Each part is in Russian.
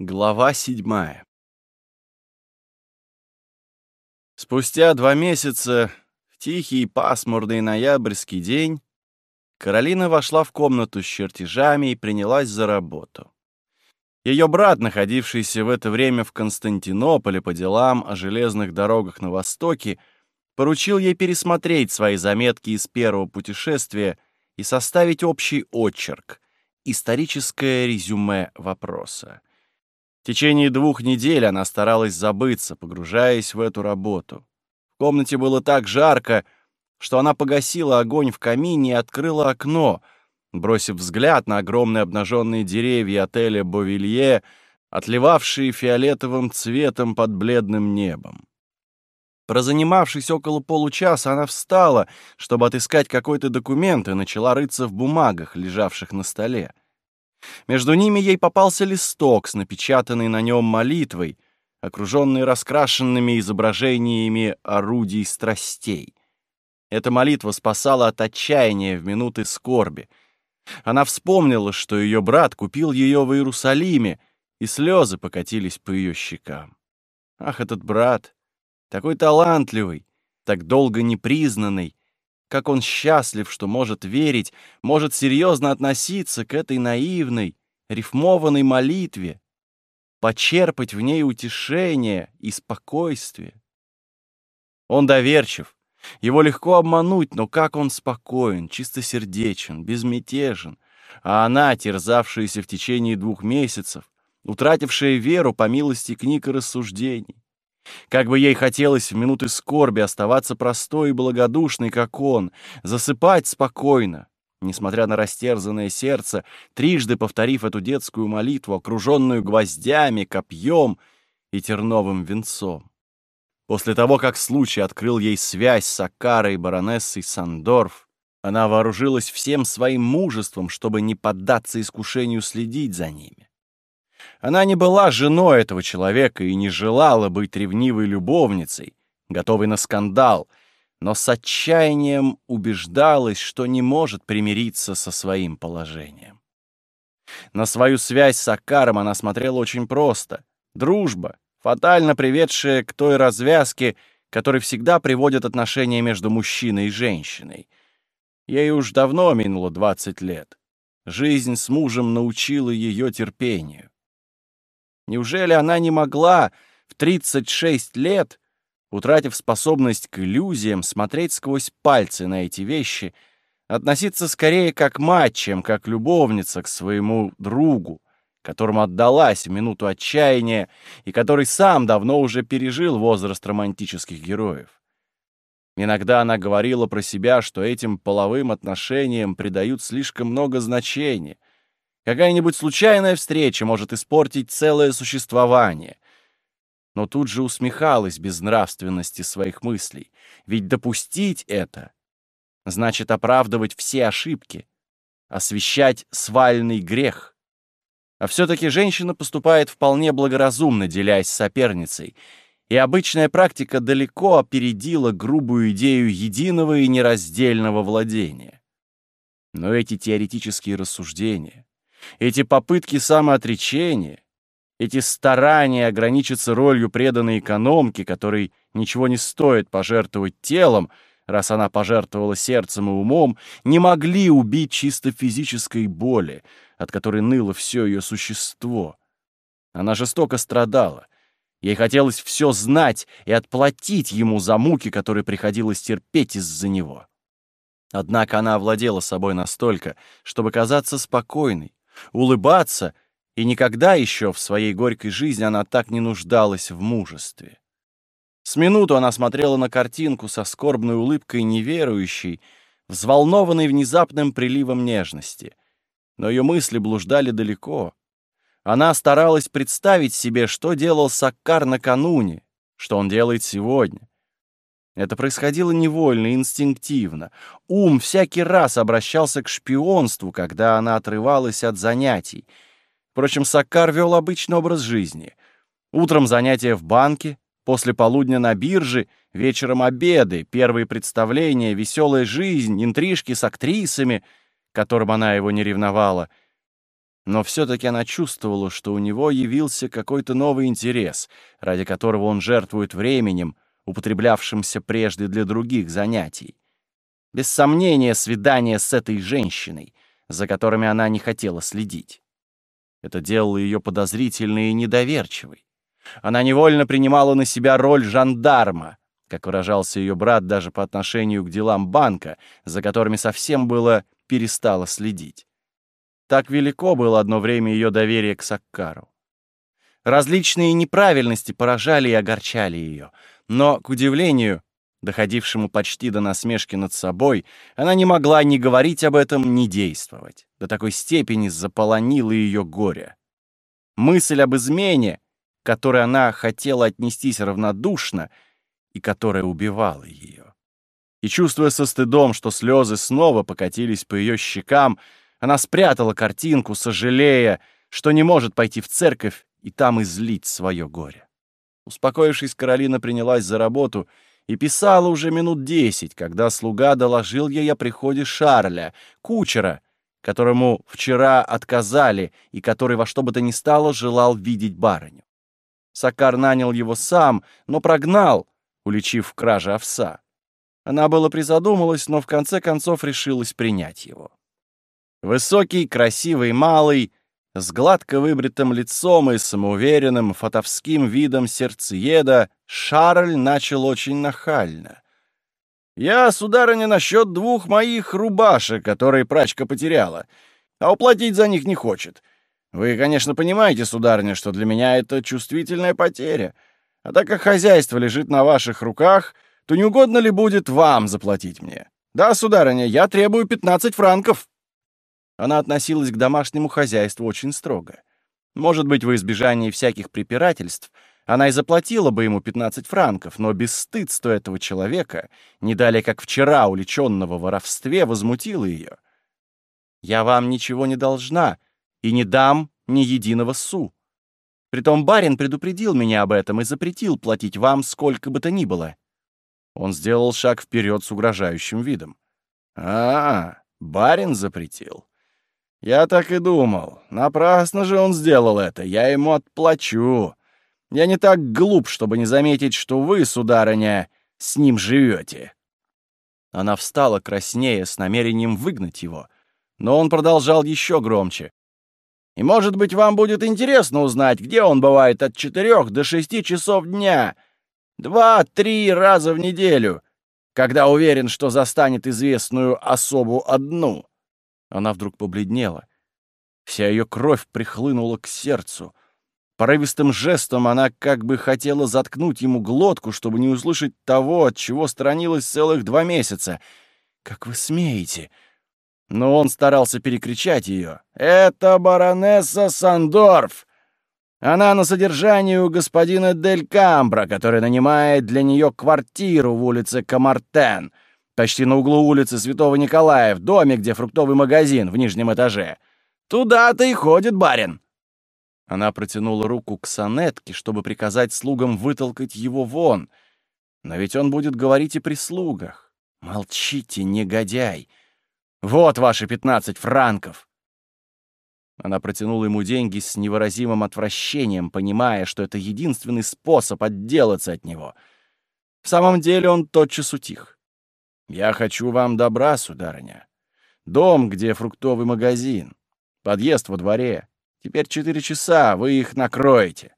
Глава седьмая Спустя два месяца, в тихий пасмурный ноябрьский день, Каролина вошла в комнату с чертежами и принялась за работу. Ее брат, находившийся в это время в Константинополе по делам о железных дорогах на Востоке, поручил ей пересмотреть свои заметки из первого путешествия и составить общий очерк, историческое резюме вопроса. Течение двух недель она старалась забыться, погружаясь в эту работу. В комнате было так жарко, что она погасила огонь в камине и открыла окно, бросив взгляд на огромные обнаженные деревья отеля «Бовилье», отливавшие фиолетовым цветом под бледным небом. Прозанимавшись около получаса, она встала, чтобы отыскать какой-то документ, и начала рыться в бумагах, лежавших на столе. Между ними ей попался листок с напечатанной на нем молитвой, окруженной раскрашенными изображениями орудий страстей. Эта молитва спасала от отчаяния в минуты скорби. Она вспомнила, что ее брат купил ее в Иерусалиме, и слезы покатились по ее щекам. Ах, этот брат! такой талантливый, так долго непризнанный, как он счастлив, что может верить, может серьезно относиться к этой наивной, рифмованной молитве, почерпать в ней утешение и спокойствие. Он доверчив, его легко обмануть, но как он спокоен, чистосердечен, безмятежен, а она, терзавшаяся в течение двух месяцев, утратившая веру по милости книг и рассуждений, как бы ей хотелось в минуты скорби оставаться простой и благодушной, как он, засыпать спокойно, несмотря на растерзанное сердце, трижды повторив эту детскую молитву, окруженную гвоздями, копьем и терновым венцом. После того, как случай открыл ей связь с Акарой баронессой Сандорф, она вооружилась всем своим мужеством, чтобы не поддаться искушению следить за ними. Она не была женой этого человека и не желала быть ревнивой любовницей, готовой на скандал, но с отчаянием убеждалась, что не может примириться со своим положением. На свою связь с Акаром она смотрела очень просто. Дружба, фатально приведшая к той развязке, которой всегда приводят отношения между мужчиной и женщиной. Ей уж давно минуло 20 лет. Жизнь с мужем научила ее терпению. Неужели она не могла в 36 лет, утратив способность к иллюзиям, смотреть сквозь пальцы на эти вещи, относиться скорее как мать, чем как любовница к своему другу, которому отдалась в минуту отчаяния и который сам давно уже пережил возраст романтических героев? Иногда она говорила про себя, что этим половым отношениям придают слишком много значения — Какая-нибудь случайная встреча может испортить целое существование. Но тут же усмехалась безнравственности своих мыслей. Ведь допустить это значит оправдывать все ошибки, освещать свальный грех. А все-таки женщина поступает вполне благоразумно, делясь соперницей, и обычная практика далеко опередила грубую идею единого и нераздельного владения. Но эти теоретические рассуждения, эти попытки самоотречения, эти старания ограничиться ролью преданной экономки, которой ничего не стоит пожертвовать телом, раз она пожертвовала сердцем и умом, не могли убить чисто физической боли, от которой ныло все ее существо. Она жестоко страдала. Ей хотелось все знать и отплатить ему за муки, которые приходилось терпеть из-за него. Однако она овладела собой настолько, чтобы казаться спокойной, улыбаться, и никогда еще в своей горькой жизни она так не нуждалась в мужестве. С минуту она смотрела на картинку со скорбной улыбкой неверующей, взволнованной внезапным приливом нежности. Но ее мысли блуждали далеко. Она старалась представить себе, что делал Саккар накануне, что он делает сегодня. Это происходило невольно, инстинктивно. Ум всякий раз обращался к шпионству, когда она отрывалась от занятий. Впрочем, Саккар вел обычный образ жизни. Утром занятия в банке, после полудня на бирже, вечером обеды, первые представления, веселая жизнь, интрижки с актрисами, которым она его не ревновала. но все-таки она чувствовала, что у него явился какой-то новый интерес, ради которого он жертвует временем, употреблявшимся прежде для других занятий. Без сомнения, свидание с этой женщиной, за которыми она не хотела следить. Это делало ее подозрительной и недоверчивой. Она невольно принимала на себя роль жандарма, как выражался ее брат даже по отношению к делам банка, за которыми совсем было перестала следить. Так велико было одно время ее доверие к Саккару. Различные неправильности поражали и огорчали ее, но, к удивлению, доходившему почти до насмешки над собой, она не могла ни говорить об этом, ни действовать. До такой степени заполонило ее горе. Мысль об измене, которой она хотела отнестись равнодушно и которая убивала ее. И чувствуя со стыдом, что слезы снова покатились по ее щекам, она спрятала картинку, сожалея, что не может пойти в церковь и там излить свое горе. Успокоившись, Каролина принялась за работу и писала уже минут десять, когда слуга доложил ей о приходе Шарля, кучера, которому вчера отказали и который во что бы то ни стало желал видеть барыню. Сакар нанял его сам, но прогнал, уличив в краже овса. Она было призадумалась, но в конце концов решилась принять его. Высокий, красивый, малый, с гладко выбритым лицом и самоуверенным фатовским видом сердцееда, Шарль начал очень нахально. «Я, сударыня, насчет двух моих рубашек, которые прачка потеряла, а уплатить за них не хочет. Вы, конечно, понимаете, сударыня, что для меня это чувствительная потеря. А так как хозяйство лежит на ваших руках, то не угодно ли будет вам заплатить мне? Да, сударыня, я требую 15 франков». Она относилась к домашнему хозяйству очень строго. Может быть, во избежание всяких препирательств она и заплатила бы ему 15 франков, но бесстыдство этого человека, не далее как вчера уличенного в воровстве, возмутило ее. «Я вам ничего не должна и не дам ни единого су. Притом барин предупредил меня об этом и запретил платить вам сколько бы то ни было». Он сделал шаг вперед с угрожающим видом. «А, барин запретил. «Я так и думал. Напрасно же он сделал это. Я ему отплачу. Я не так глуп, чтобы не заметить, что вы, сударыня, с ним живете». Она встала краснее с намерением выгнать его, но он продолжал еще громче. «И, может быть, вам будет интересно узнать, где он бывает от четырех до шести часов дня, два-три раза в неделю, когда уверен, что застанет известную особу одну». Она вдруг побледнела. Вся ее кровь прихлынула к сердцу. Порывистым жестом она как бы хотела заткнуть ему глотку, чтобы не услышать того, от чего сторонилась целых два месяца. «Как вы смеете?» Но он старался перекричать ее. «Это баронесса Сандорф! Она на содержании у господина Дель Камбра, который нанимает для нее квартиру в улице Камартен почти на углу улицы Святого Николая, в доме, где фруктовый магазин в нижнем этаже. Туда-то и ходит барин». Она протянула руку к сонетке, чтобы приказать слугам вытолкать его вон. Но ведь он будет говорить и при слугах. «Молчите, негодяй! Вот ваши пятнадцать франков!» Она протянула ему деньги с невыразимым отвращением, понимая, что это единственный способ отделаться от него. В самом деле он тотчас утих. Я хочу вам добра, сударыня. Дом, где фруктовый магазин. Подъезд во дворе. Теперь четыре часа, вы их накроете.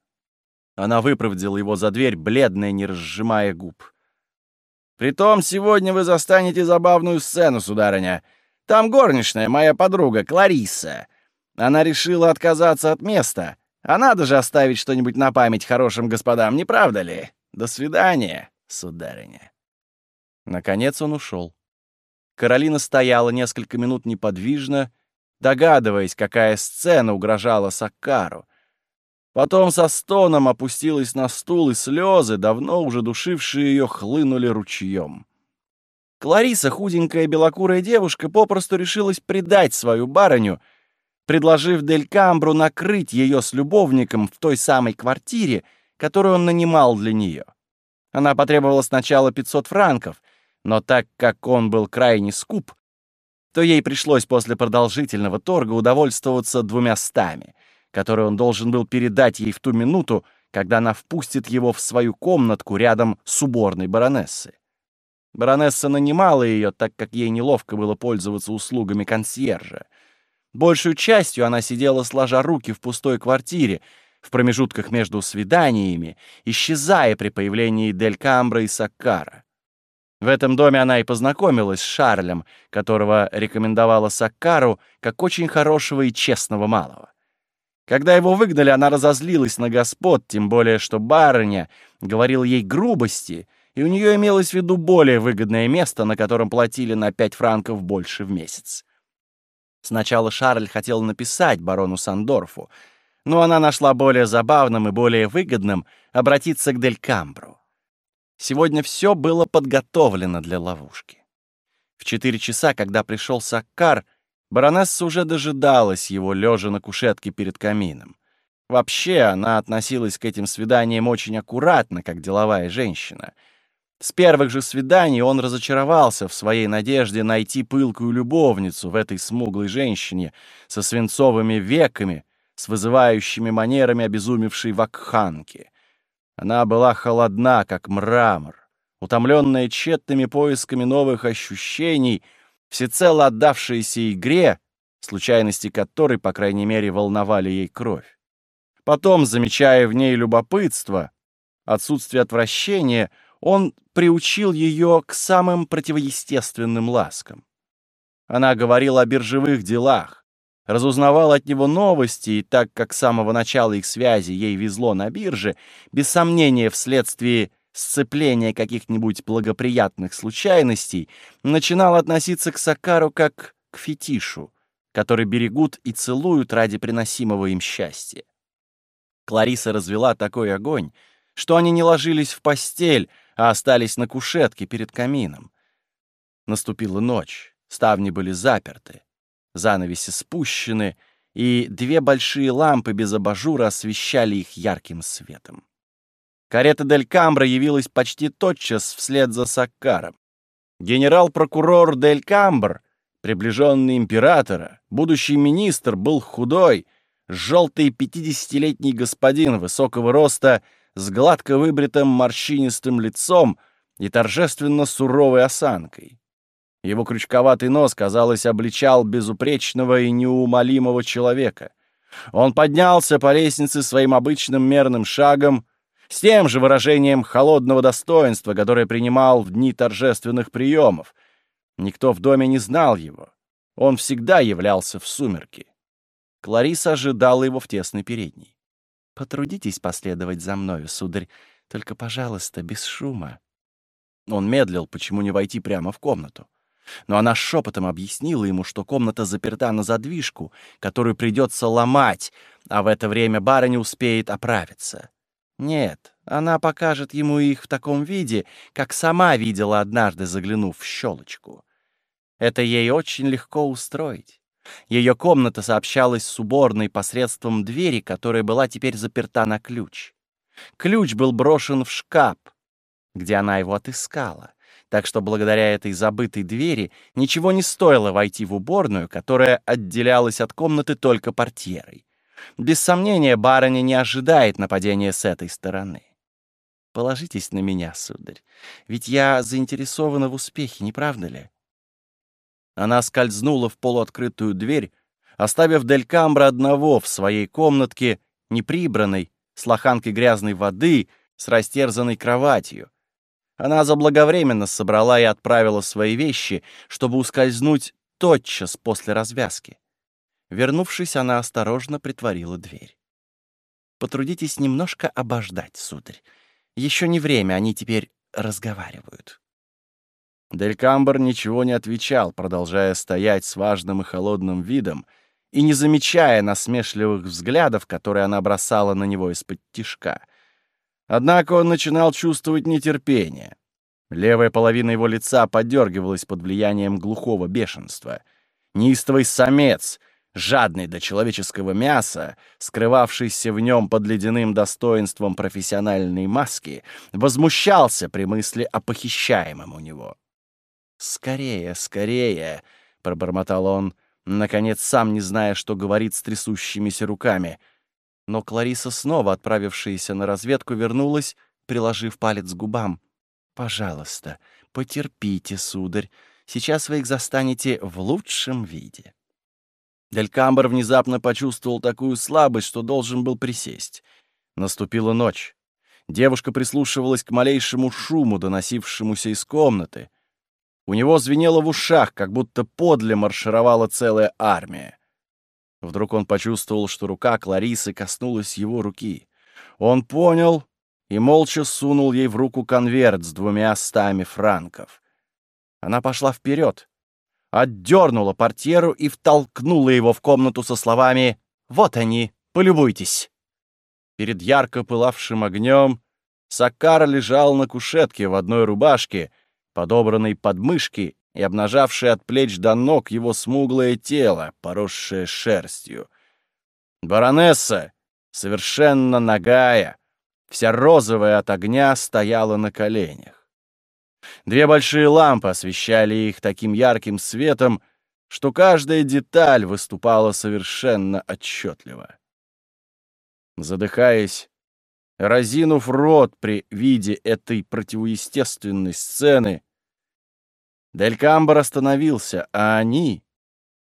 Она выпроводила его за дверь, бледная, не разжимая губ. Притом сегодня вы застанете забавную сцену, сударыня. Там горничная, моя подруга, Кларисса. Она решила отказаться от места. А надо же оставить что-нибудь на память хорошим господам, не правда ли? До свидания, сударыня. Наконец он ушел. Каролина стояла несколько минут неподвижно, догадываясь, какая сцена угрожала Саккару. Потом со стоном опустилась на стул, и слезы, давно уже душившие ее, хлынули ручьем. Клариса, худенькая белокурая девушка, попросту решилась предать свою барыню, предложив Дель Камбру накрыть ее с любовником в той самой квартире, которую он нанимал для нее. Она потребовала сначала 500 франков, но так как он был крайне скуп, то ей пришлось после продолжительного торга удовольствоваться двумя стами, которые он должен был передать ей в ту минуту, когда она впустит его в свою комнатку рядом с уборной баронессы. Баронесса нанимала ее, так как ей неловко было пользоваться услугами консьержа. Большую частью она сидела сложа руки в пустой квартире, в промежутках между свиданиями, исчезая при появлении Дель Камбра и Саккара. В этом доме она и познакомилась с Шарлем, которого рекомендовала Саккару как очень хорошего и честного малого. Когда его выгнали, она разозлилась на господ, тем более что барыня говорила ей грубости, и у нее имелось в виду более выгодное место, на котором платили на пять франков больше в месяц. Сначала Шарль хотел написать барону Сандорфу, но она нашла более забавным и более выгодным обратиться к Дель Камбру. Сегодня все было подготовлено для ловушки. В четыре часа, когда пришел Саккар, баронесса уже дожидалась его, лежа на кушетке перед камином. Вообще, она относилась к этим свиданиям очень аккуратно, как деловая женщина. С первых же свиданий он разочаровался в своей надежде найти пылкую любовницу в этой смуглой женщине со свинцовыми веками, с вызывающими манерами обезумевшей вакханки. Она была холодна, как мрамор, утомленная тщетными поисками новых ощущений, всецело отдавшаяся игре, случайности которой, по крайней мере, волновали ей кровь. Потом, замечая в ней любопытство, отсутствие отвращения, он приучил ее к самым противоестественным ласкам. Она говорила о биржевых делах, разузнавал от него новости, и так как с самого начала их связи ей везло на бирже, без сомнения вследствие сцепления каких-нибудь благоприятных случайностей, начинал относиться к Сакару как к фетишу, который берегут и целуют ради приносимого им счастья. Клариса развела такой огонь, что они не ложились в постель, а остались на кушетке перед камином. Наступила ночь, ставни были заперты занавеси спущены, и две большие лампы без абажура освещали их ярким светом. Карета Дель Камбра явилась почти тотчас вслед за Саккаром. Генерал-прокурор Дель Камбр, приближенный императора, будущий министр, был худой, желтый пятидесятилетний господин высокого роста с гладко выбритым морщинистым лицом и торжественно суровой осанкой. Его крючковатый нос, казалось, обличал безупречного и неумолимого человека. Он поднялся по лестнице своим обычным мерным шагом, с тем же выражением холодного достоинства, которое принимал в дни торжественных приемов. Никто в доме не знал его. Он всегда являлся в сумерки. Клариса ожидала его в тесной передней. «Потрудитесь последовать за мною, сударь, только, пожалуйста, без шума». Он медлил, почему не войти прямо в комнату но она шепотом объяснила ему, что комната заперта на задвижку, которую придется ломать, а в это время барыня успеет оправиться. Нет, она покажет ему их в таком виде, как сама видела однажды, заглянув в щелочку. Это ей очень легко устроить. Ее комната сообщалась с уборной посредством двери, которая была теперь заперта на ключ. Ключ был брошен в шкаф, где она его отыскала так что благодаря этой забытой двери ничего не стоило войти в уборную, которая отделялась от комнаты только портьерой. Без сомнения, барыня не ожидает нападения с этой стороны. Положитесь на меня, сударь, ведь я заинтересована в успехе, не правда ли? Она скользнула в полуоткрытую дверь, оставив Дель Камбра одного в своей комнатке, неприбранной, с лоханкой грязной воды, с растерзанной кроватью, она заблаговременно собрала и отправила свои вещи, чтобы ускользнуть тотчас после развязки. Вернувшись, она осторожно притворила дверь. «Потрудитесь немножко обождать, сударь. Еще не время, они теперь разговаривают». Дель Камбер ничего не отвечал, продолжая стоять с важным и холодным видом и не замечая насмешливых взглядов, которые она бросала на него из-под тишка. Однако он начинал чувствовать нетерпение. Левая половина его лица подергивалась под влиянием глухого бешенства. Неистовый самец, жадный до человеческого мяса, скрывавшийся в нем под ледяным достоинством профессиональной маски, возмущался при мысли о похищаемом у него. «Скорее, скорее!» —— пробормотал он, наконец, сам не зная, что говорит с трясущимися руками. Но Клариса, снова отправившаяся на разведку, вернулась, приложив палец к губам. «Пожалуйста, потерпите, сударь. Сейчас вы их застанете в лучшем виде». Делькамбр внезапно почувствовал такую слабость, что должен был присесть. Наступила ночь. Девушка прислушивалась к малейшему шуму, доносившемуся из комнаты. У него звенело в ушах, как будто подле маршировала целая армия. Вдруг он почувствовал, что рука Кларисы коснулась его руки. Он понял и молча сунул ей в руку конверт с двумя стами франков. Она пошла вперед, отдернула портьеру и втолкнула его в комнату со словами «Вот они, полюбуйтесь». Перед ярко пылавшим огнем Саккар лежал на кушетке в одной рубашке, подобранной под мышки и обнажавшей от плеч до ног его смуглое тело, поросшее шерстью. Баронесса, совершенно нагая, вся розовая от огня, стояла на коленях. Две большие лампы освещали их таким ярким светом, что каждая деталь выступала совершенно отчетливо. Задыхаясь, разинув рот при виде этой противоестественной сцены, Дель Камбар остановился, а они,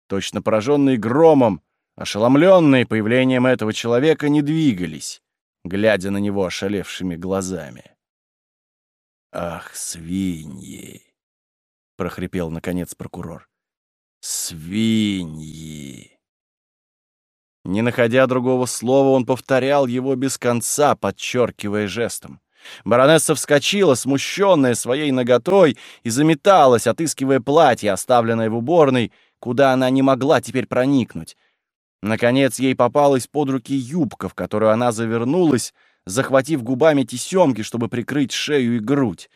точно пораженные громом, ошеломленные появлением этого человека, не двигались, глядя на него ошалевшими глазами. «Ах, свиньи!» — прохрипел, наконец, прокурор. «Свиньи!» Не находя другого слова, он повторял его без конца, подчеркивая жестом. Баронесса вскочила, смущенная своей наготой, и заметалась, отыскивая платье, оставленное в уборной, куда она не могла теперь проникнуть. Наконец ей попалась под руки юбка, в которую она завернулась, захватив губами тесемки, чтобы прикрыть шею и грудь.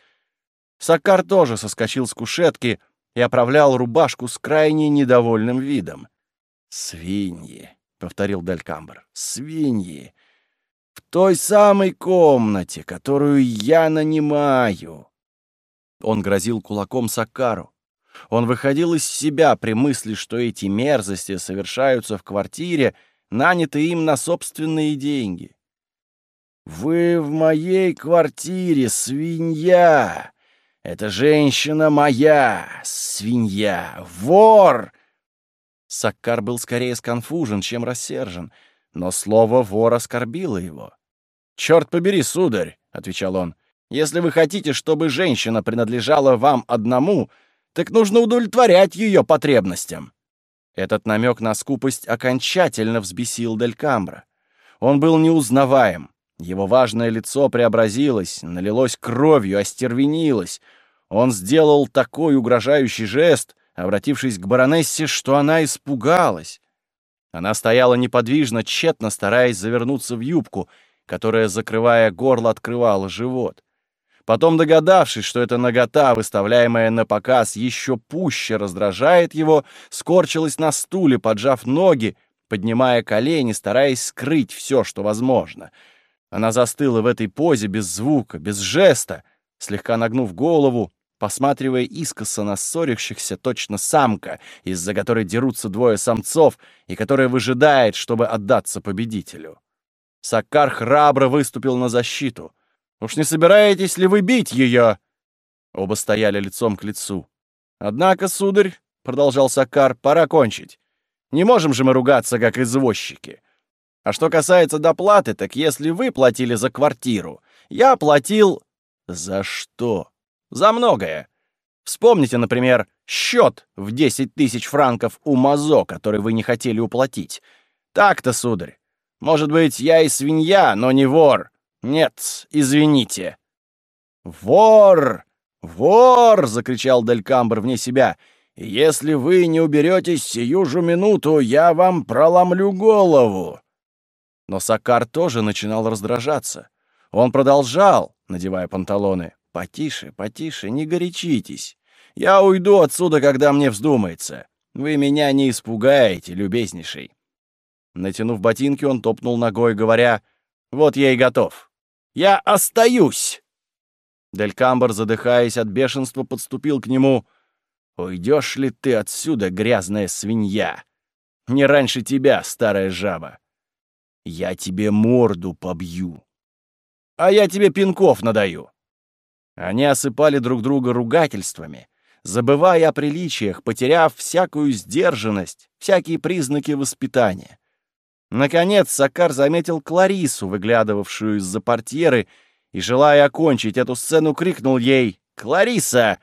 Сакар тоже соскочил с кушетки и оправлял рубашку с крайне недовольным видом. «Свиньи!» повторил Далькамбр. «Свиньи! В той самой комнате, которую я нанимаю!» Он грозил кулаком Сакару. Он выходил из себя при мысли, что эти мерзости совершаются в квартире, нанятой им на собственные деньги. «Вы в моей квартире, свинья! Эта женщина моя, свинья! Вор!» Саккар был скорее сконфужен, чем рассержен, но слово «вор» оскорбило его. «Черт побери, сударь!» — отвечал он. «Если вы хотите, чтобы женщина принадлежала вам одному, так нужно удовлетворять ее потребностям». Этот намек на скупость окончательно взбесил Дель Камбра. Он был неузнаваем. Его важное лицо преобразилось, налилось кровью, остервенилось. Он сделал такой угрожающий жест, обратившись к баронессе, что она испугалась. Она стояла неподвижно, тщетно стараясь завернуться в юбку, которая, закрывая горло, открывала живот. Потом, догадавшись, что эта нагота, выставляемая на показ, еще пуще раздражает его, скорчилась на стуле, поджав ноги, поднимая колени, стараясь скрыть все, что возможно. Она застыла в этой позе без звука, без жеста, слегка нагнув голову, посматривая искоса на ссорящихся точно самка, из-за которой дерутся двое самцов и которая выжидает, чтобы отдаться победителю. Саккар храбро выступил на защиту. «Уж не собираетесь ли вы бить ее?» Оба стояли лицом к лицу. «Однако, сударь», — продолжал Саккар, — «пора кончить. Не можем же мы ругаться, как извозчики. А что касается доплаты, так если вы платили за квартиру, я платил...» «За что?» За многое. Вспомните, например, счет в 10 тысяч франков у Мазо, который вы не хотели уплатить. Так-то, сударь. Может быть, я и свинья, но не вор. Нет, извините. «Вор! Вор!» — закричал Делькамбр вне себя. «Если вы не уберетесь сию же минуту, я вам проломлю голову!» Но Сакар тоже начинал раздражаться. Он продолжал, надевая панталоны. «Потише, потише, не горячитесь. Я уйду отсюда, когда мне вздумается. Вы меня не испугаете, любезнейший». Натянув ботинки, он топнул ногой, говоря, «Вот я и готов. Я остаюсь!» Дель Камбар, задыхаясь от бешенства, подступил к нему. Уйдешь ли ты отсюда, грязная свинья? Не раньше тебя, старая жаба. Я тебе морду побью. А я тебе пинков надаю. Они осыпали друг друга ругательствами, забывая о приличиях, потеряв всякую сдержанность, всякие признаки воспитания. Наконец Сакар заметил Кларису, выглядывавшую из-за портьеры, и, желая окончить эту сцену, крикнул ей «Клариса,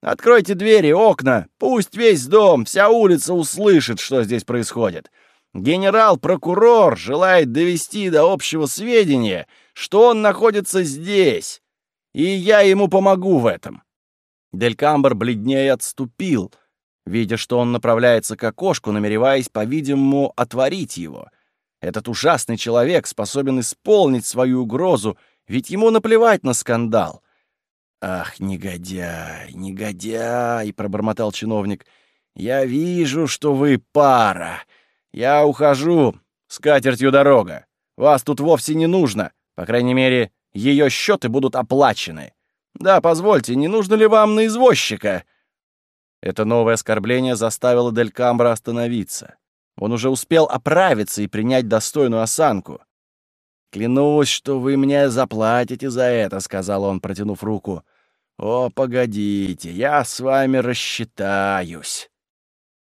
откройте двери, окна, пусть весь дом, вся улица услышит, что здесь происходит. Генерал-прокурор желает довести до общего сведения, что он находится здесь, и я ему помогу в этом». Делькамбр бледнее отступил, видя, что он направляется к окошку, намереваясь, по-видимому, отворить его — этот ужасный человек способен исполнить свою угрозу, ведь ему наплевать на скандал. «Ах, негодяй, негодяй!» — пробормотал чиновник. «Я вижу, что вы пара. Я ухожу. С катертью дорога. Вас тут вовсе не нужно. По крайней мере, ее счеты будут оплачены. Да, позвольте, не нужно ли вам на извозчика?» Это новое оскорбление заставило Дель Камбра остановиться. Он уже успел оправиться и принять достойную осанку. «Клянусь, что вы мне заплатите за это», — сказал он, протянув руку. «О, погодите, я с вами рассчитаюсь».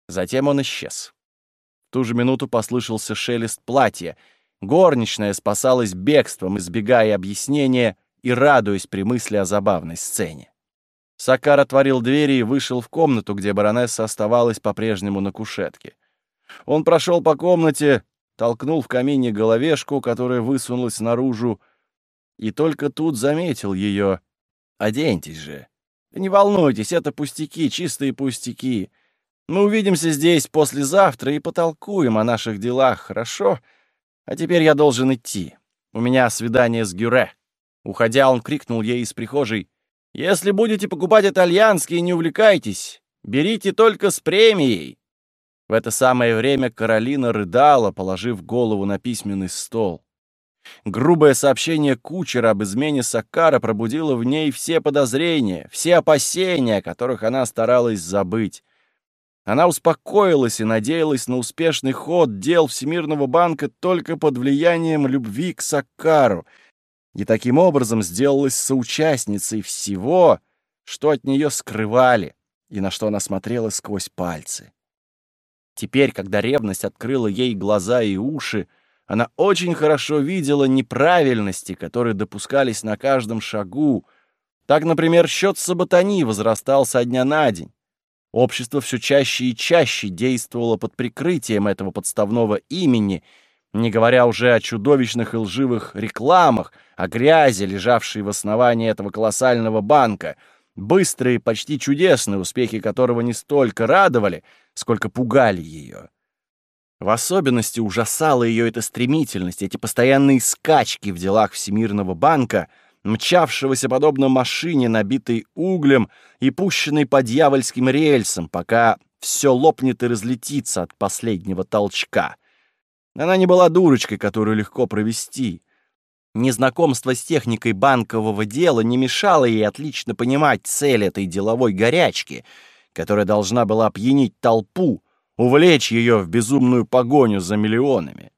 Затем он исчез. В ту же минуту послышался шелест платья. Горничная спасалась бегством, избегая объяснения и радуясь при мысли о забавной сцене. Сакар отворил двери и вышел в комнату, где баронесса оставалась по-прежнему на кушетке. Он прошел по комнате, толкнул в камине головешку, которая высунулась наружу, и только тут заметил ее. «Оденьтесь же! Не волнуйтесь, это пустяки, чистые пустяки. Мы увидимся здесь послезавтра и потолкуем о наших делах, хорошо? А теперь я должен идти. У меня свидание с Гюре». Уходя, он крикнул ей из прихожей. «Если будете покупать итальянские, не увлекайтесь. Берите только с премией. В это самое время Каролина рыдала, положив голову на письменный стол. Грубое сообщение кучера об измене Сакара пробудило в ней все подозрения, все опасения, которых она старалась забыть. Она успокоилась и надеялась на успешный ход дел Всемирного банка только под влиянием любви к Сакару, и таким образом сделалась соучастницей всего, что от нее скрывали и на что она смотрела сквозь пальцы. Теперь, когда ревность открыла ей глаза и уши, она очень хорошо видела неправильности, которые допускались на каждом шагу. Так, например, счет Саботани возрастал со дня на день. Общество все чаще и чаще действовало под прикрытием этого подставного имени, не говоря уже о чудовищных и лживых рекламах, о грязи, лежавшей в основании этого колоссального банка — быстрые, почти чудесные успехи которого не столько радовали, сколько пугали ее. В особенности ужасала ее эта стремительность, эти постоянные скачки в делах Всемирного банка, мчавшегося подобно машине, набитой углем и пущенной по дьявольским рельсам, пока все лопнет и разлетится от последнего толчка. Она не была дурочкой, которую легко провести — Незнакомство с техникой банкового дела не мешало ей отлично понимать цель этой деловой горячки, которая должна была опьянить толпу, увлечь ее в безумную погоню за миллионами.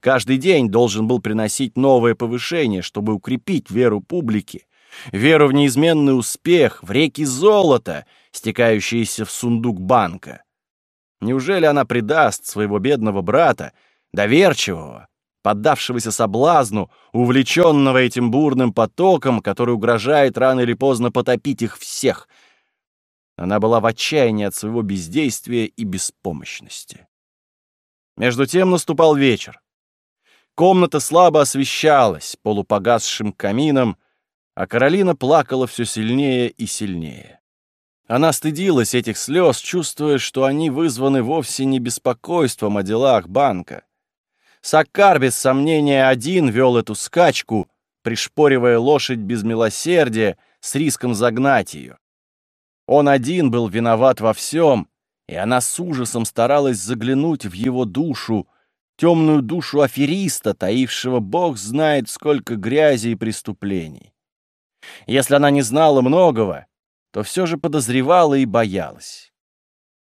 Каждый день должен был приносить новое повышение, чтобы укрепить веру публики, веру в неизменный успех, в реки золота, стекающиеся в сундук банка. Неужели она предаст своего бедного брата, доверчивого, поддавшегося соблазну, увлеченного этим бурным потоком, который угрожает рано или поздно потопить их всех. Она была в отчаянии от своего бездействия и беспомощности. Между тем наступал вечер. Комната слабо освещалась полупогасшим камином, а Каролина плакала все сильнее и сильнее. Она стыдилась этих слез, чувствуя, что они вызваны вовсе не беспокойством о делах банка. Саккар, без сомнения, один вел эту скачку, пришпоривая лошадь без милосердия, с риском загнать ее. Он один был виноват во всем, и она с ужасом старалась заглянуть в его душу, темную душу афериста, таившего бог знает сколько грязи и преступлений. Если она не знала многого, то все же подозревала и боялась.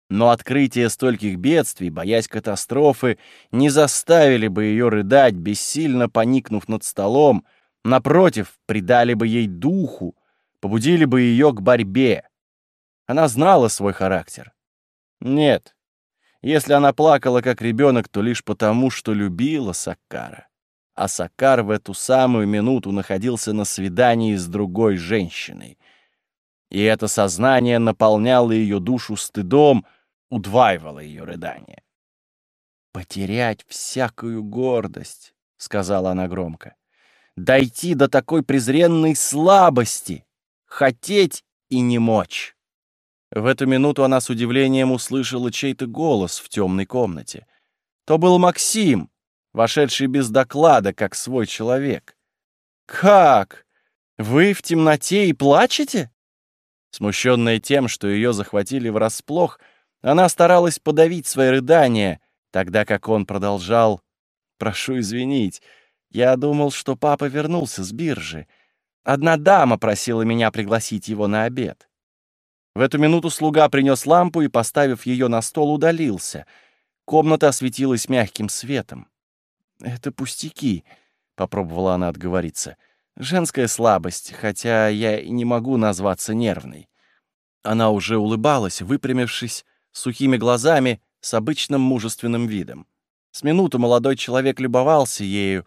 Но открытие стольких бедствий, боясь катастрофы, не заставили бы ее рыдать, бессильно поникнув над столом, напротив, придали бы ей духу, побудили бы ее к борьбе. Она знала свой характер. Нет, если она плакала как ребенок, то лишь потому, что любила Саккара. А Саккар в эту самую минуту находился на свидании с другой женщиной. И это сознание наполняло ее душу стыдом, удваивало ее рыдание. «Потерять всякую гордость», — сказала она громко, — «дойти до такой презренной слабости, хотеть и не мочь». В эту минуту она с удивлением услышала чей-то голос в темной комнате. То был Максим, вошедший без доклада, как свой человек. «Как? Вы в темноте и плачете?» Смущенная тем, что ее захватили врасплох, она старалась подавить свои рыдания, тогда как он продолжал «Прошу извинить, я думал, что папа вернулся с биржи. Одна дама просила меня пригласить его на обед». В эту минуту слуга принес лампу и, поставив ее на стол, удалился. Комната осветилась мягким светом. «Это пустяки», — попробовала она отговориться. «Женская слабость, хотя я и не могу назваться нервной». Она уже улыбалась, выпрямившись, сухими глазами, с обычным мужественным видом. С минуту молодой человек любовался ею,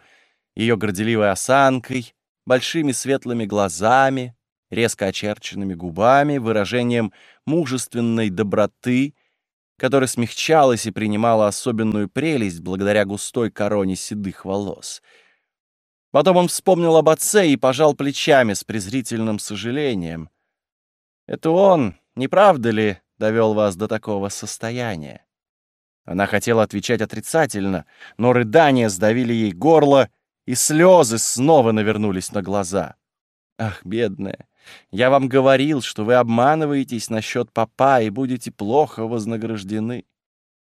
ее горделивой осанкой, большими светлыми глазами, резко очерченными губами, выражением мужественной доброты, которая смягчалась и принимала особенную прелесть благодаря густой короне седых волос. Потом он вспомнил об отце и пожал плечами с презрительным сожалением. «Это он, не правда ли, довел вас до такого состояния?» Она хотела отвечать отрицательно, но рыдания сдавили ей горло, и слезы снова навернулись на глаза. «Ах, бедная, я вам говорил, что вы обманываетесь насчет папа и будете плохо вознаграждены.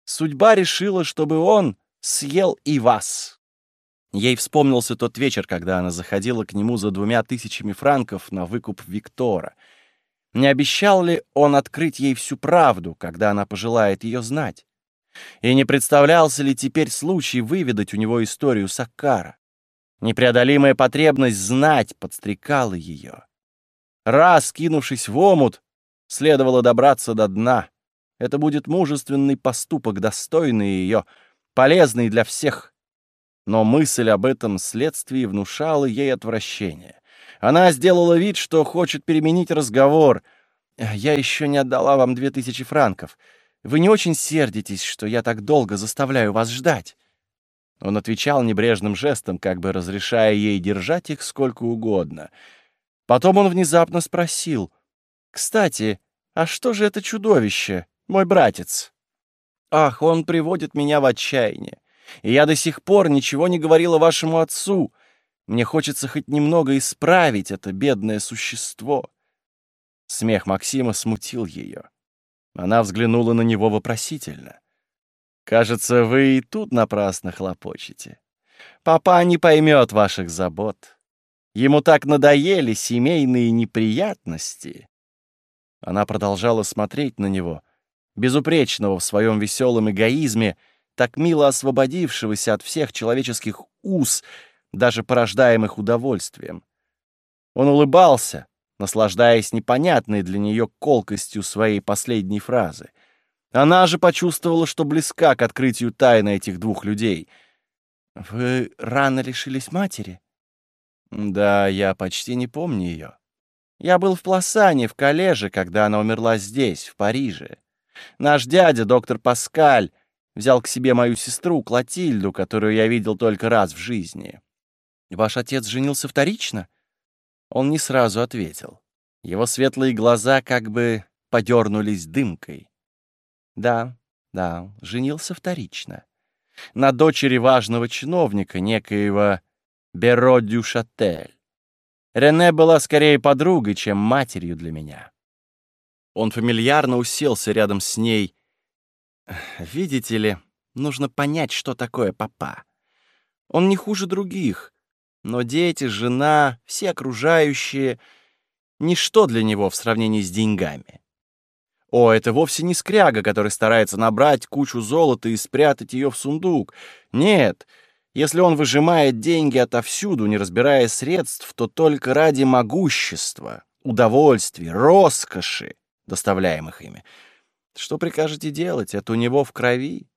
Судьба решила, чтобы он съел и вас. Ей вспомнился тот вечер, когда она заходила к нему за двумя тысячами франков на выкуп Виктора. Не обещал ли он открыть ей всю правду, когда она пожелает ее знать? И не представлялся ли теперь случай выведать у него историю Саккара? Непреодолимая потребность знать подстрекала ее. Раз, кинувшись в омут, следовало добраться до дна. Это будет мужественный поступок, достойный ее, полезный для всех. Но мысль об этом следствии внушала ей отвращение. Она сделала вид, что хочет переменить разговор. «Я еще не отдала вам две тысячи франков. Вы не очень сердитесь, что я так долго заставляю вас ждать?» Он отвечал небрежным жестом, как бы разрешая ей держать их сколько угодно — Потом он внезапно спросил. «Кстати, а что же это чудовище, мой братец?» «Ах, он приводит меня в отчаяние. И я до сих пор ничего не говорила вашему отцу. Мне хочется хоть немного исправить это бедное существо». Смех Максима смутил ее. Она взглянула на него вопросительно. «Кажется, вы и тут напрасно хлопочете. Папа не поймет ваших забот. Ему так надоели семейные неприятности. Она продолжала смотреть на него, безупречного в своем веселом эгоизме, так мило освободившегося от всех человеческих уз, даже порождаемых удовольствием. Он улыбался, наслаждаясь непонятной для нее колкостью своей последней фразы. Она же почувствовала, что близка к открытию тайны этих двух людей. «Вы рано лишились матери?» Да, я почти не помню ее. Я был в Пласане, в коллеже, когда она умерла здесь, в Париже. Наш дядя, доктор Паскаль, взял к себе мою сестру Клотильду, которую я видел только раз в жизни. Ваш отец женился вторично? Он не сразу ответил. Его светлые глаза как бы подернулись дымкой. Да, да, женился вторично. На дочери важного чиновника, некоего Беро дю Шатель. Рене была скорее подругой, чем матерью для меня. Он фамильярно уселся рядом с ней. Видите ли, нужно понять, что такое папа. Он не хуже других, но дети, жена, все окружающие — ничто для него в сравнении с деньгами. О, это вовсе не скряга, который старается набрать кучу золота и спрятать ее в сундук. Нет, если он выжимает деньги отовсюду, не разбирая средств, то только ради могущества, удовольствий, роскоши, доставляемых ими. Что прикажете делать? Это у него в крови.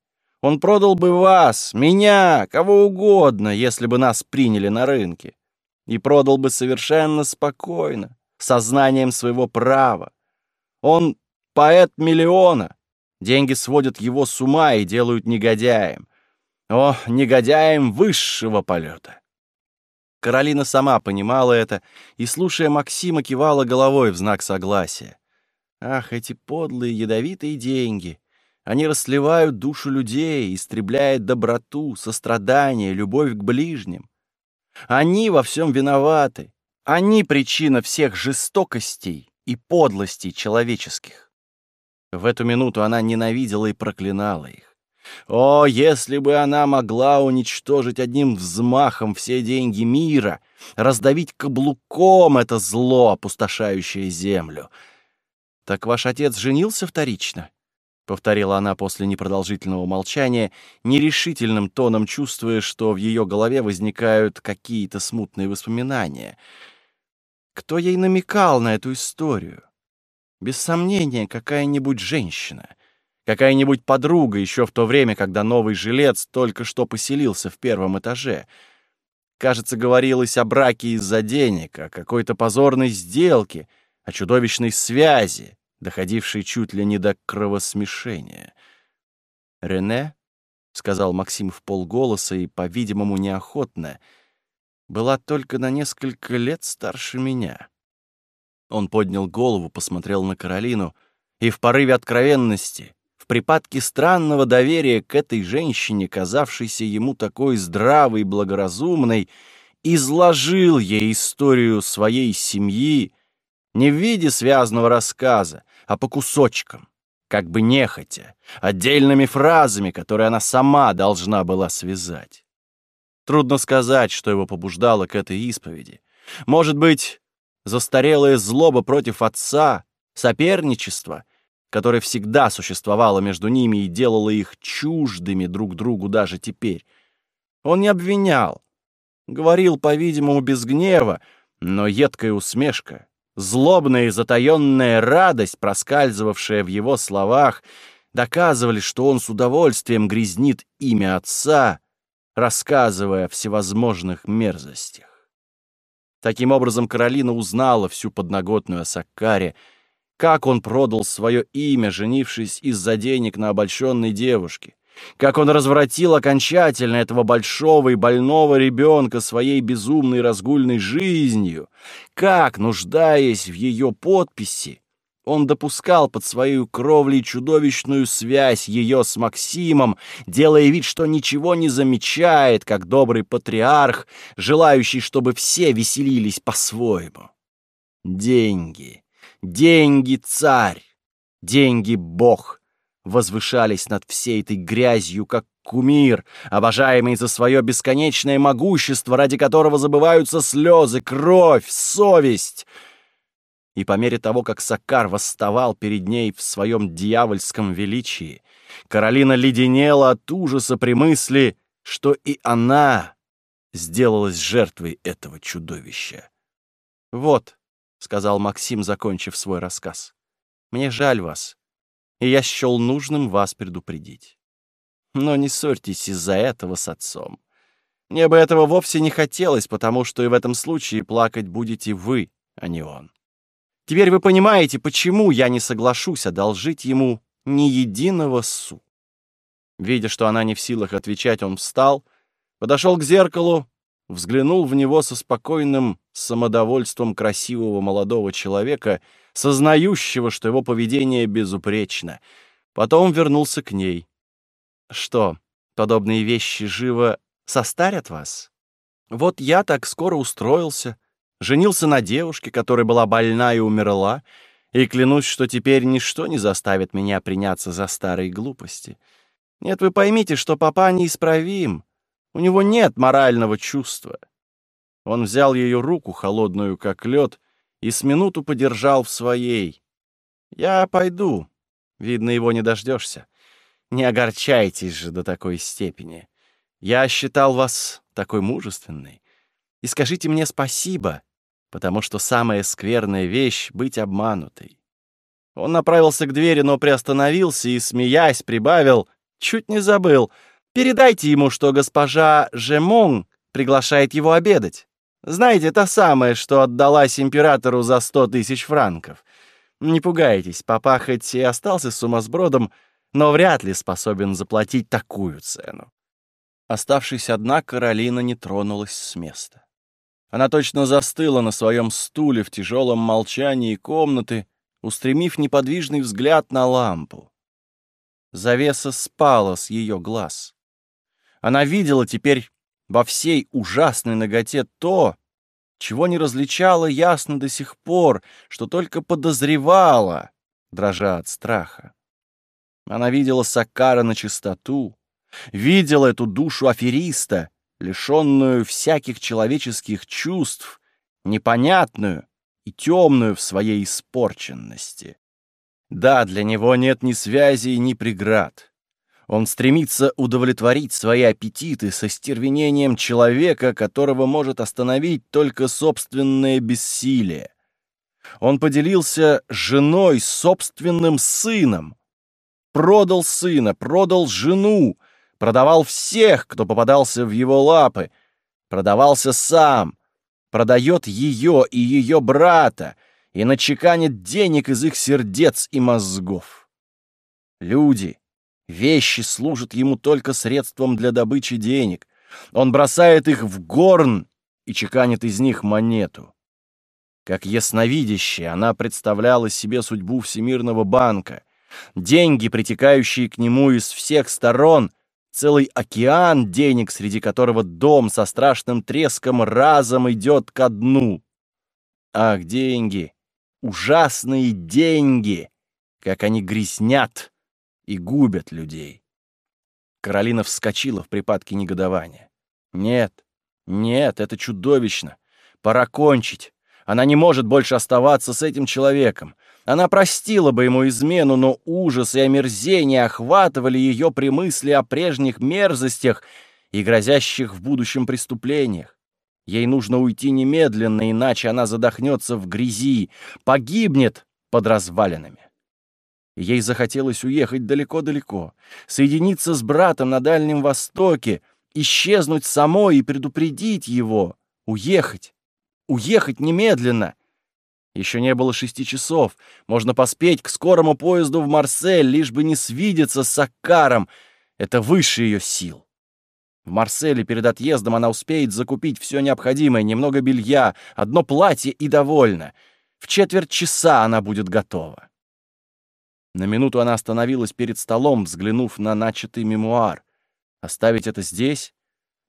Он продал бы вас, меня, кого угодно, если бы нас приняли на рынке. И продал бы совершенно спокойно, сознанием своего права. Он поэт миллиона. Деньги сводят его с ума и делают негодяем. О, негодяем высшего полета. Каролина сама понимала это и, слушая Максима, кивала головой в знак согласия. Ах, эти подлые ядовитые деньги! Они расслевают душу людей, истребляют доброту, сострадание, любовь к ближним. Они во всем виноваты. Они причина всех жестокостей и подлостей человеческих. В эту минуту она ненавидела и проклинала их. О, если бы она могла уничтожить одним взмахом все деньги мира, раздавить каблуком это зло, опустошающее землю. Так ваш отец женился вторично? — повторила она после непродолжительного молчания, нерешительным тоном чувствуя, что в ее голове возникают какие-то смутные воспоминания. Кто ей намекал на эту историю? Без сомнения, какая-нибудь женщина, какая-нибудь подруга еще в то время, когда новый жилец только что поселился в первом этаже. Кажется, говорилось о браке из-за денег, о какой-то позорной сделке, о чудовищной связи, доходившей чуть ли не до кровосмешения. «Рене», — сказал Максим в полголоса и, по-видимому, неохотно, была только на несколько лет старше меня. Он поднял голову, посмотрел на Каролину и в порыве откровенности, в припадке странного доверия к этой женщине, казавшейся ему такой здравой и благоразумной, изложил ей историю своей семьи не в виде связанного рассказа, а по кусочкам, как бы нехотя, отдельными фразами, которые она сама должна была связать. Трудно сказать, что его побуждало к этой исповеди. Может быть, застарелая злоба против отца, соперничество, которое всегда существовало между ними и делало их чуждыми друг другу даже теперь. Он не обвинял, говорил, по-видимому, без гнева, но едкая усмешка, Злобная и затаённая радость, проскальзывавшая в его словах, доказывали, что он с удовольствием грязнит имя отца, рассказывая о всевозможных мерзостях. Таким образом, Каролина узнала всю подноготную о Саккаре, как он продал свое имя, женившись из-за денег на обольщенной девушке, как он развратил окончательно этого большого и больного ребенка своей безумной разгульной жизнью, как, нуждаясь в ее подписи, он допускал под своей кровлей чудовищную связь ее с Максимом, делая вид, что ничего не замечает, как добрый патриарх, желающий, чтобы все веселились по-своему. Деньги, деньги царь, деньги бог — возвышались над всей этой грязью, как кумир, обожаемый за свое бесконечное могущество, ради которого забываются слезы, кровь, совесть. И по мере того, как Сакар восставал перед ней в своем дьявольском величии, Каролина леденела от ужаса при мысли, что и она сделалась жертвой этого чудовища. «Вот», — сказал Максим, закончив свой рассказ, — «мне жаль вас, и я счел нужным вас предупредить. Но не ссорьтесь из-за этого с отцом. Мне бы этого вовсе не хотелось, потому что и в этом случае плакать будете вы, а не он. Теперь вы понимаете, почему я не соглашусь одолжить ему ни единого су. Видя, что она не в силах отвечать, он встал, подошел к зеркалу, взглянул в него со спокойным самодовольством красивого молодого человека — сознающего, что его поведение безупречно. Потом вернулся к ней. «Что, подобные вещи живо состарят вас? Вот я так скоро устроился, женился на девушке, которая была больна и умерла, и клянусь, что теперь ничто не заставит меня приняться за старые глупости. Нет, вы поймите, что папа неисправим. У него нет морального чувства». Он взял ее руку, холодную как лед, и с минуту подержал в своей. «Я пойду. Видно, его не дождешься. Не огорчайтесь же до такой степени. Я считал вас такой мужественной. И скажите мне спасибо, потому что самая скверная вещь — быть обманутой. Он направился к двери, но приостановился и, смеясь, прибавил, чуть не забыл. «Передайте ему, что госпожа Жемон приглашает его обедать. Знаете, та самая, что отдалась императору за сто тысяч франков. Не пугайтесь, папа хоть и остался сумасбродом, но вряд ли способен заплатить такую цену». Оставшись одна, Каролина не тронулась с места. Она точно застыла на своем стуле в тяжелом молчании комнаты, устремив неподвижный взгляд на лампу. Завеса спала с ее глаз. Она видела теперь во всей ужасной ноготе то, чего не различала ясно до сих пор, что только подозревала, дрожа от страха. Она видела Сакара на чистоту, видела эту душу афериста, лишенную всяких человеческих чувств, непонятную и темную в своей испорченности. Да, для него нет ни связей, ни преград. Он стремится удовлетворить свои аппетиты со стервенением человека, которого может остановить только собственное бессилие. Он поделился с женой собственным сыном. Продал сына, продал жену, продавал всех, кто попадался в его лапы, продавался сам, продает ее и ее брата и начеканит денег из их сердец и мозгов. Люди — Вещи служат ему только средством для добычи денег. Он бросает их в горн и чеканит из них монету. Как ясновидящая, она представляла себе судьбу Всемирного банка. Деньги, притекающие к нему из всех сторон, целый океан денег, среди которого дом со страшным треском разом идет ко дну. Ах, деньги! Ужасные деньги! Как они грязнят! И губят людей. Каролина вскочила в припадке негодования. «Нет, нет, это чудовищно. Пора кончить. Она не может больше оставаться с этим человеком. Она простила бы ему измену, но ужас и омерзение охватывали ее при мысли о прежних мерзостях и грозящих в будущем преступлениях. Ей нужно уйти немедленно, иначе она задохнется в грязи, погибнет под развалинами. Ей захотелось уехать далеко-далеко, соединиться с братом на Дальнем Востоке, исчезнуть самой и предупредить его, уехать, уехать немедленно. Еще не было шести часов, можно поспеть к скорому поезду в Марсель, лишь бы не свидеться с Саккаром, это выше ее сил. В Марселе перед отъездом она успеет закупить все необходимое, немного белья, одно платье и довольно. В четверть часа она будет готова. На минуту она остановилась перед столом, взглянув на начатый мемуар. Оставить это здесь?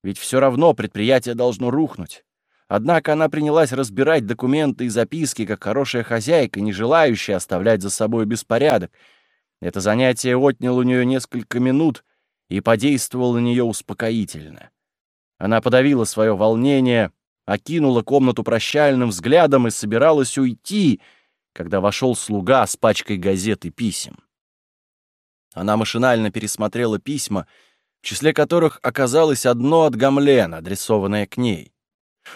Ведь все равно предприятие должно рухнуть. Однако она принялась разбирать документы и записки, как хорошая хозяйка, не желающая оставлять за собой беспорядок. Это занятие отняло у нее несколько минут и подействовало на нее успокоительно. Она подавила свое волнение, окинула комнату прощальным взглядом и собиралась уйти — когда вошел слуга с пачкой газет и писем. Она машинально пересмотрела письма, в числе которых оказалось одно от Гамлена, адресованное к ней.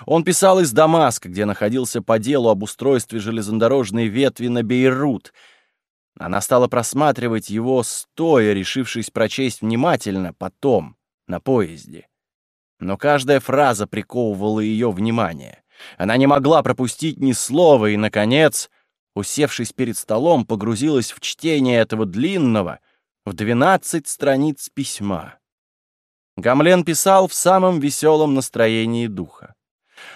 Он писал из Дамаска, где находился по делу об устройстве железнодорожной ветви на Бейрут. Она стала просматривать его стоя, решившись прочесть внимательно, потом, на поезде. Но каждая фраза приковывала ее внимание. Она не могла пропустить ни слова, и, наконец, усевшись перед столом, погрузилась в чтение этого длинного, в двенадцать страниц письма. Гамлен писал в самом веселом настроении духа.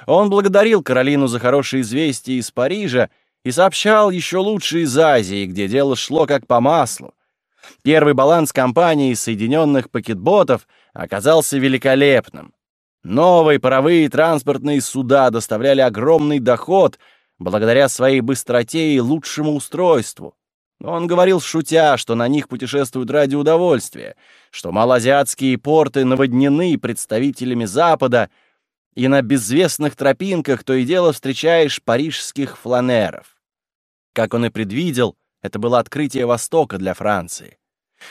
Он благодарил Каролину за хорошие известия из Парижа и сообщал еще лучше из Азии, где дело шло как по маслу. Первый баланс компании Соединенных пакетботов оказался великолепным. Новые паровые транспортные суда доставляли огромный доход — благодаря своей быстроте и лучшему устройству. Он говорил, шутя, что на них путешествуют ради удовольствия, что малоазиатские порты наводнены представителями Запада, и на безвестных тропинках то и дело встречаешь парижских фланеров. Как он и предвидел, Это было открытие Востока для Франции.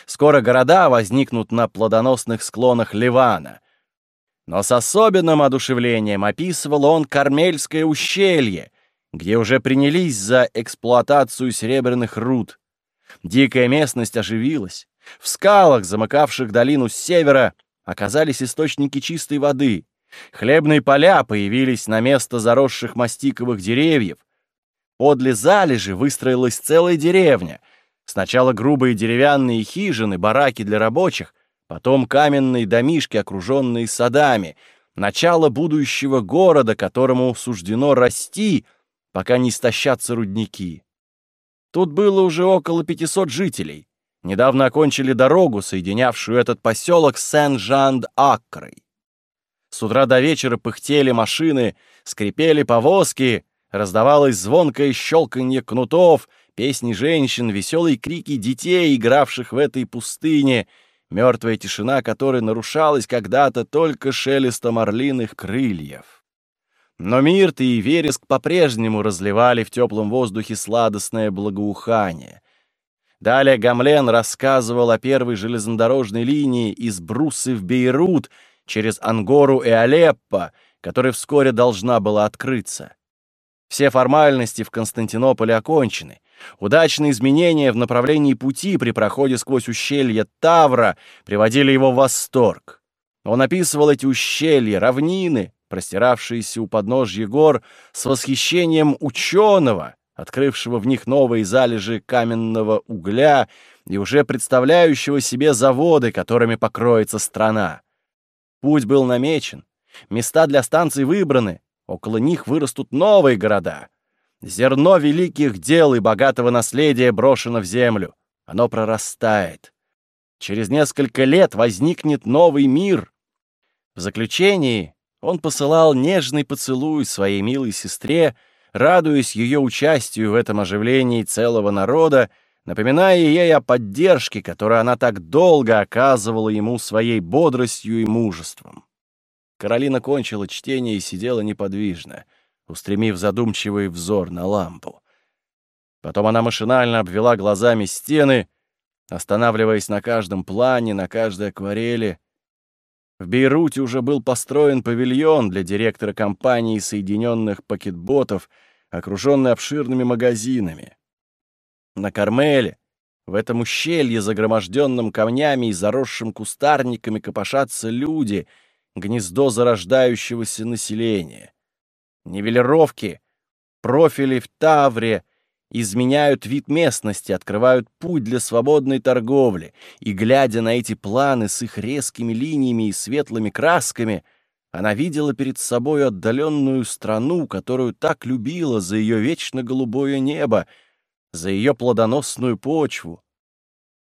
Скоро города возникнут на плодоносных склонах Ливана. Но с особенным одушевлением описывал он Кармельское ущелье, где уже принялись за эксплуатацию серебряных руд. Дикая местность оживилась. В скалах, замыкавших долину с севера, оказались источники чистой воды. Хлебные поля появились на место заросших мастиковых деревьев. Подле залежи выстроилась целая деревня. Сначала грубые деревянные хижины, бараки для рабочих, потом каменные домишки, окруженные садами. Начало будущего города, которому суждено расти, пока не истощатся рудники. Тут было уже около 500 жителей. Недавно окончили дорогу, соединявшую этот поселок с Сен-Жан-Акрой. С утра до вечера пыхтели машины, скрипели повозки, раздавалось звонкое щелканье кнутов, песни женщин, веселые крики детей, игравших в этой пустыне, мертвая тишина которой нарушалась когда-то только шелестом орлиных крыльев. Но Мирт и Вереск по-прежнему разливали в теплом воздухе сладостное благоухание. Далее Гамлен рассказывал о первой железнодорожной линии из Бруссы в Бейрут — через Ангору и Алеппо, которая вскоре должна была открыться. Все формальности в Константинополе окончены. Удачные изменения в направлении пути при проходе сквозь ущелье Тавра приводили его в восторг. Он описывал эти ущелья, равнины, простиравшиеся у подножья гор, с восхищением ученого, открывшего в них новые залежи каменного угля и уже представляющего себе заводы, которыми покроется страна. Путь был намечен, места для станций выбраны, около них вырастут новые города. Зерно великих дел и богатого наследия брошено в землю. Оно прорастает. Через несколько лет возникнет новый мир. В заключении он посылал нежный поцелуй своей милой сестре, радуясь ее участию в этом оживлении целого народа напоминая ей о поддержке, которую она так долго оказывала ему своей бодростью и мужеством. Каролина кончила чтение и сидела неподвижно, устремив задумчивый взор на лампу. Потом она машинально обвела глазами стены, останавливаясь на каждом плане, на каждой акварели. В Бейруте уже был построен павильон для директора компании Соединенных Пакетботов, окруженный обширными магазинами. На Кармеле, в этом ущелье, загроможденном камнями и заросшим кустарниками, копошатся люди, гнездо зарождающегося населения. Нивелировки, профили в Тавре изменяют вид местности, открывают путь для свободной торговли, и, глядя на эти планы с их резкими линиями и светлыми красками, она видела перед собой отдаленную страну, которую так любила за ее вечно голубое небо, за ее плодоносную почву.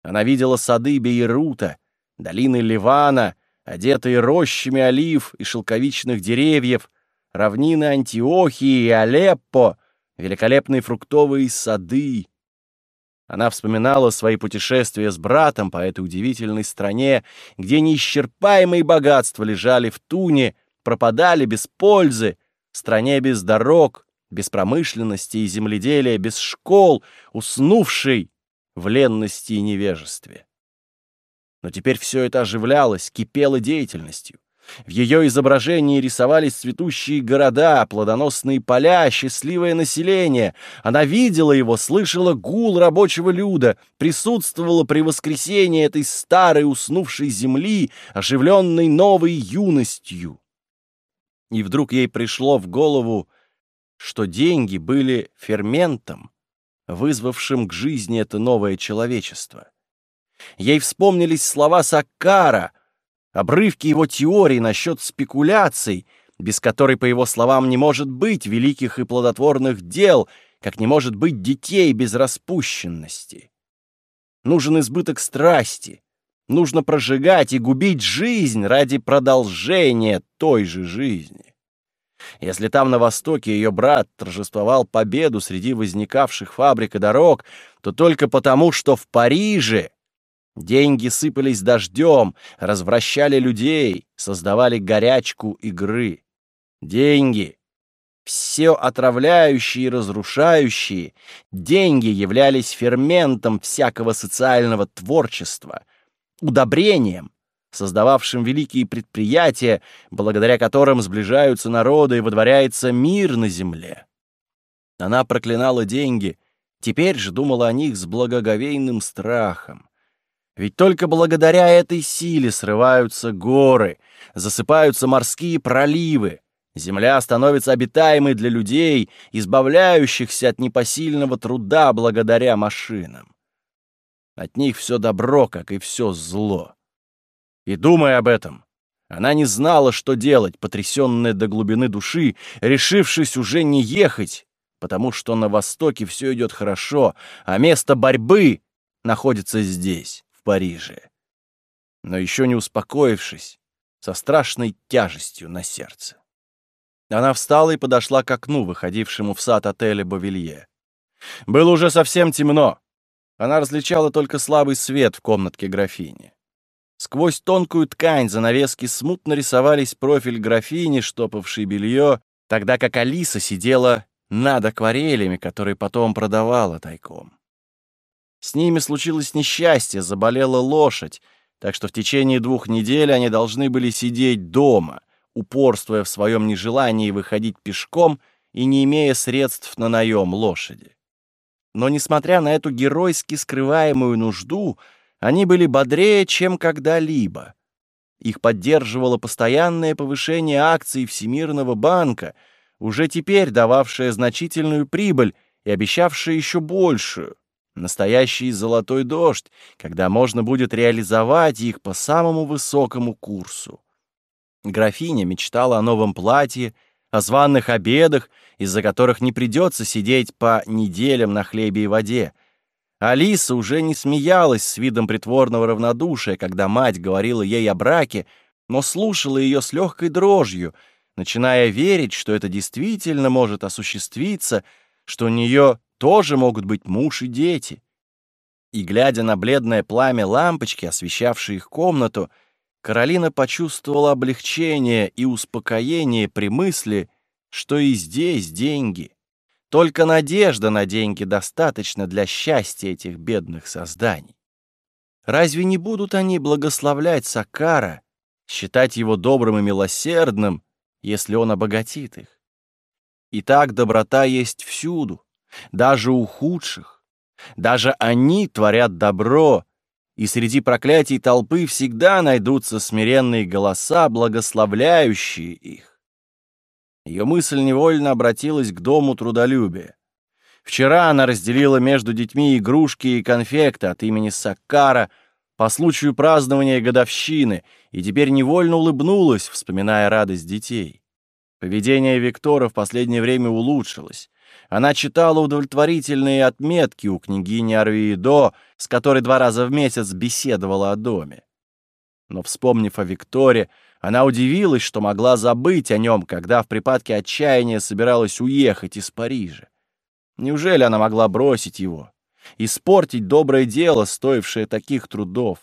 Она видела сады Бейрута, долины Ливана, одетые рощами олив и шелковичных деревьев, равнины Антиохии и Алеппо, великолепные фруктовые сады. Она вспоминала свои путешествия с братом по этой удивительной стране, где неисчерпаемые богатства лежали в туне, пропадали без пользы, стране без дорог, без промышленности и земледелия, без школ, уснувшей в ленности и невежестве. Но теперь все это оживлялось, кипело деятельностью. В ее изображении рисовались цветущие города, плодоносные поля, счастливое население. Она видела его, слышала гул рабочего люда, присутствовала при воскресении этой старой уснувшей земли, оживленной новой юностью. И вдруг ей пришло в голову, что деньги были ферментом, вызвавшим к жизни это новое человечество. Ей вспомнились слова Саккара, обрывки его теории насчет спекуляций, без которой, по его словам, не может быть великих и плодотворных дел, как не может быть детей без распущенности. Нужен избыток страсти, нужно прожигать и губить жизнь ради продолжения той же жизни. Если там на Востоке ее брат торжествовал победу среди возникавших фабрик и дорог, то только потому, что в Париже деньги сыпались дождем, развращали людей, создавали горячку игры. Деньги. все отравляющие и разрушающие, деньги являлись ферментом всякого социального творчества, удобрением, создававшим великие предприятия, благодаря которым сближаются народы и водворяется мир на земле. Она проклинала деньги, теперь же думала о них с благоговейным страхом. Ведь только благодаря этой силе срываются горы, засыпаются морские проливы, земля становится обитаемой для людей, избавляющихся от непосильного труда благодаря машинам. От них все добро, как и все зло. И думая об этом, она не знала, что делать, потрясенная до глубины души, решившись уже не ехать, потому что на востоке все идет хорошо, а место борьбы находится здесь, Париже. Но еще не успокоившись, со страшной тяжестью на сердце. Она встала и подошла к окну, выходившему в сад отеля «Бавилье». Было уже совсем темно. Она различала только слабый свет в комнатке графини. Сквозь тонкую ткань занавески смутно рисовались профиль графини, штопавшей белье, тогда как Алиса сидела над акварелями, которые потом продавала тайком. С ними случилось несчастье, заболела лошадь, так что в течение двух недель они должны были сидеть дома, упорствуя в своем нежелании выходить пешком и не имея средств на наем лошади. Но, несмотря на эту геройски скрываемую нужду, они были бодрее, чем когда-либо. Их поддерживало постоянное повышение акций Всемирного банка, уже теперь дававшее значительную прибыль и обещавшее еще большую. Настоящий золотой дождь, когда можно будет реализовать их по самому высокому курсу. Графиня мечтала о новом платье, о званных обедах, из-за которых не придется сидеть по неделям на хлебе и воде, Алиса уже не смеялась с видом притворного равнодушия, когда мать говорила ей о браке, но слушала ее с легкой дрожью, начиная верить, что это действительно может осуществиться, что у нее тоже могут быть муж и дети. И, глядя на бледное пламя лампочки, освещавшей их комнату, Каролина почувствовала облегчение и успокоение при мысли, что и здесь деньги — только надежда на деньги достаточно для счастья этих бедных созданий. Разве не будут они благословлять Сакара, считать его добрым и милосердным, если он обогатит их? Итак, доброта есть всюду, даже у худших. Даже они творят добро, и среди проклятий толпы всегда найдутся смиренные голоса, благословляющие их. Ее мысль невольно обратилась к дому трудолюбия. Вчера она разделила между детьми игрушки и конфекты от имени Саккара по случаю празднования годовщины и теперь невольно улыбнулась, вспоминая радость детей. Поведение Виктора в последнее время улучшилось. Она читала удовлетворительные отметки у княгини Арвиидо, с которой два раза в месяц беседовала о доме. Но, вспомнив о Викторе, она удивилась, что могла забыть о нем, когда в припадке отчаяния собиралась уехать из Парижа. Неужели она могла бросить его? Испортить доброе дело, стоившее таких трудов?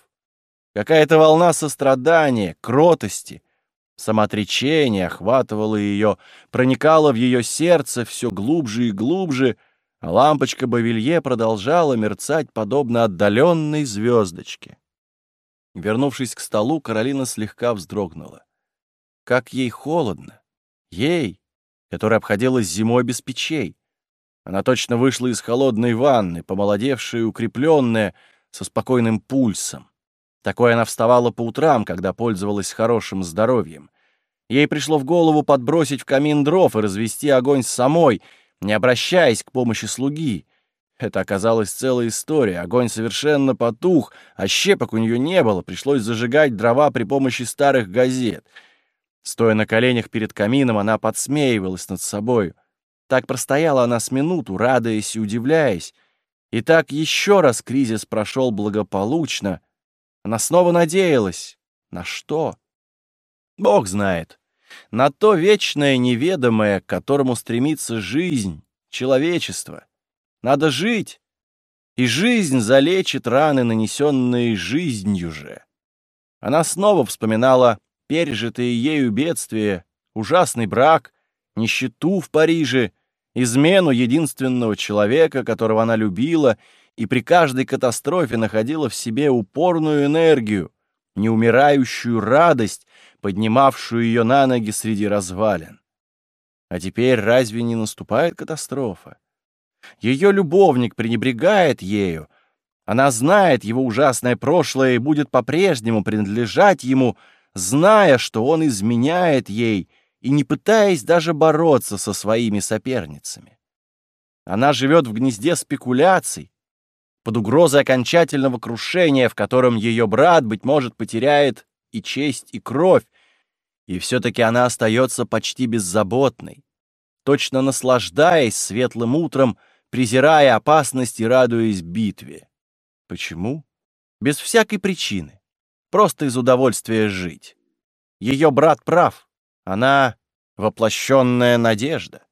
Какая-то волна сострадания, кротости, самоотречения охватывала ее, проникала в ее сердце все глубже и глубже, а лампочка Бавилье продолжала мерцать, подобно отдаленной звездочке. Вернувшись к столу, Каролина слегка вздрогнула. Как ей холодно! Ей, которая обходилась зимой без печей. Она точно вышла из холодной ванны, помолодевшая и укрепленная, со спокойным пульсом. Такой она вставала по утрам, когда пользовалась хорошим здоровьем. Ей пришло в голову подбросить в камин дров и развести огонь самой, не обращаясь к помощи слуги. Это оказалась целая история. Огонь совершенно потух, а щепок у нее не было. Пришлось зажигать дрова при помощи старых газет. Стоя на коленях перед камином, она подсмеивалась над собой. Так простояла она с минуту, радуясь и удивляясь. И так еще раз кризис прошел благополучно. Она снова надеялась. На что? Бог знает. На то вечное неведомое, к которому стремится жизнь, человечество. Надо жить, и жизнь залечит раны, нанесенные жизнью же. Она снова вспоминала пережитые ею бедствия, ужасный брак, нищету в Париже, измену единственного человека, которого она любила, и при каждой катастрофе находила в себе упорную энергию, неумирающую радость, поднимавшую ее на ноги среди развалин. А теперь разве не наступает катастрофа? Ее любовник пренебрегает ею. Она знает его ужасное прошлое и будет по-прежнему принадлежать ему, зная, что он изменяет ей и не пытаясь даже бороться со своими соперницами. Она живет в гнезде спекуляций, под угрозой окончательного крушения, в котором ее брат, быть может, потеряет и честь, и кровь, и все-таки она остается почти беззаботной, точно наслаждаясь светлым утром, презирая опасность и радуясь битве. Почему? Без всякой причины. Просто из удовольствия жить. Ее брат прав. Она — воплощенная надежда.